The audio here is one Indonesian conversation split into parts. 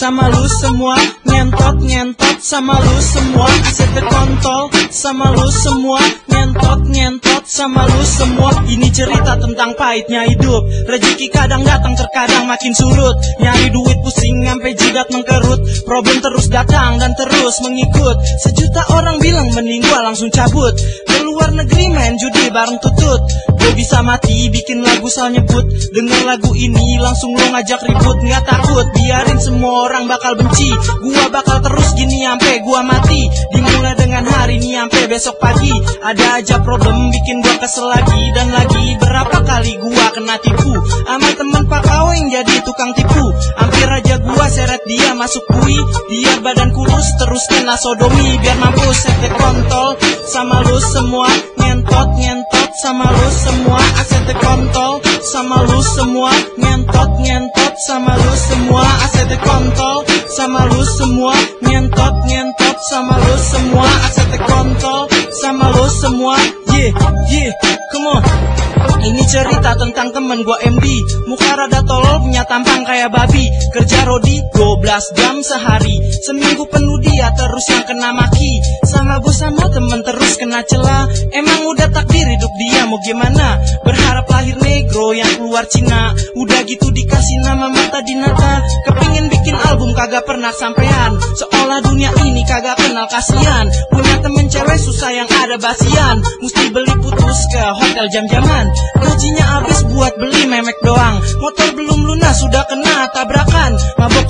sama lu semua nyentot nyentot. Sama lu semua aset kontol. Sama lu semua nyentot nyentot sama lu semua. Ini cerita tentang pahitnya hidup. Rezeki kadang datang terkadang makin surut. Nyari duit pusing sampai jidat mengkerut. Problem terus datang dan terus mengikut. Sejuta orang bilang mending gua langsung cabut. Ke luar negeri main judi bareng tutut. Gue bisa mati bikin lagu sal nyebut. Denger lagu ini langsung lo ngajak ribut. Nggak takut biarin semua orang bakal benci. Gua bakal terus gini sampai gua mati. Dimulai dengan hari ini sampai besok pagi. Ada aja problem bikin gua kesel lagi. Dan lagi berapa kali gua kena tipu? Sama temen pak kau yang jadi tukang tipu. Hampir aja gua seret dia masuk bui Dia badan kurus terus kena sodomi. Biar mampus sete kontol sama lu semua. Nyentot nyentot sama lu semua. Aset kontol sama lu semua. Nyentot nyentot sama lu semua. Aset kontol sama lu semua. Nyentot nyentot sama lu semua aset kontol sama lu semua yeah yeah come on. Ini cerita tentang temen gua MD Muka rada tolol punya tampang kayak babi. Kerja rodi 12 jam sehari. Seminggu penuh dia terus yang kena maki. Sama bos sama temen terus kena celah. Emang udah takdir hidup dia mau gimana? Berharap lahir negro yang keluar Cina. Udah gitu dikasih nama mata dinata Kepingin bikin album kagak pernah sampean. Seolah dunia ini kagak kenal kasihan. Punya temen cewek susah yang ada basian. Mesti beli putus ke hotel jam-jaman. Gajinya habis buat beli memek doang. Motor belum lunas sudah kena tabrakan. Mabok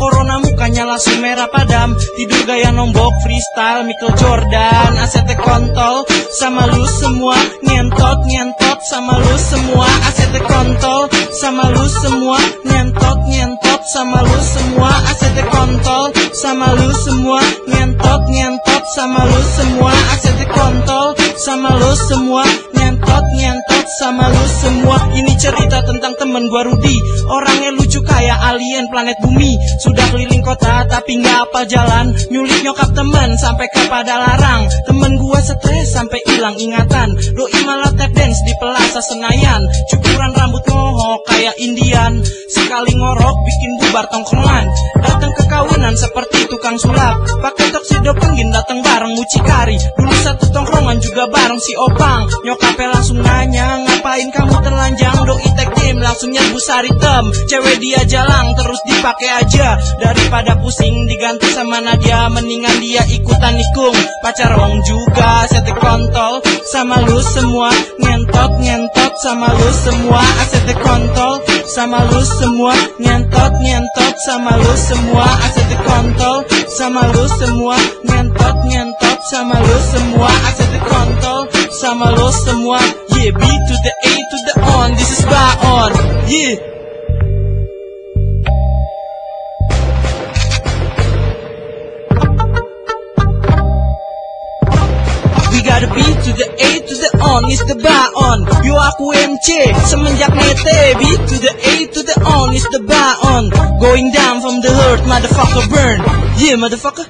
langsung merah padam. Tidur gaya nombok freestyle Michael Jordan. Asetnya kontol sama lu semua. Nyentot nyentot sama lu semua. Asetnya kontol sama lu semua. Nyentot nyentot sama lu semua. Asetnya kontol sama lu semua. Nyentot nyentot sama lu semua. Asetnya kontol sama lu semua. Nyentot nyentot sama lu semua. Ini cerita tentang temen gua Rudi. Orangnya lucu kayak alien planet bumi. Sudah keliling kota tapi nggak apa jalan. Nyulik nyokap temen sampai ke Padalarang Temen gua stres sampai hilang ingatan. Doi malah tap dance di Plaza Senayan. Cukuran rambut mohok kayak Indian. Sekali ngorok bikin bubar tongkrongan seperti tukang sulap. Pakai toksido penggin datang bareng mucikari. Dulu satu tongkrongan juga bareng si Opang. Nyokapnya langsung nanya Ngapain kamu telanjang? Doi tag team langsung nyerbu sari tem. Cewek dia jalang terus dipakai aja. Daripada pusing diganti sama Nadia. Mendingan dia ikutan nikung. Pacarong juga sete kontol. Sama lu semua Nyentot nyentot sama lu semua. Asete kontol sama lu semua. Nyentot nyentot sama lu semua. Asete kontol sama lu semua. Nyentot nyentot sama lu semua. Asete kontol sama lu semua. Yeah B to the A to the on. This is by on. Yeah. We got a B to the A on is the bar on. Yo aku MC semenjak nete B to the A to the on is the bar on. Going down from the hurt motherfucker burn. Yeah motherfucker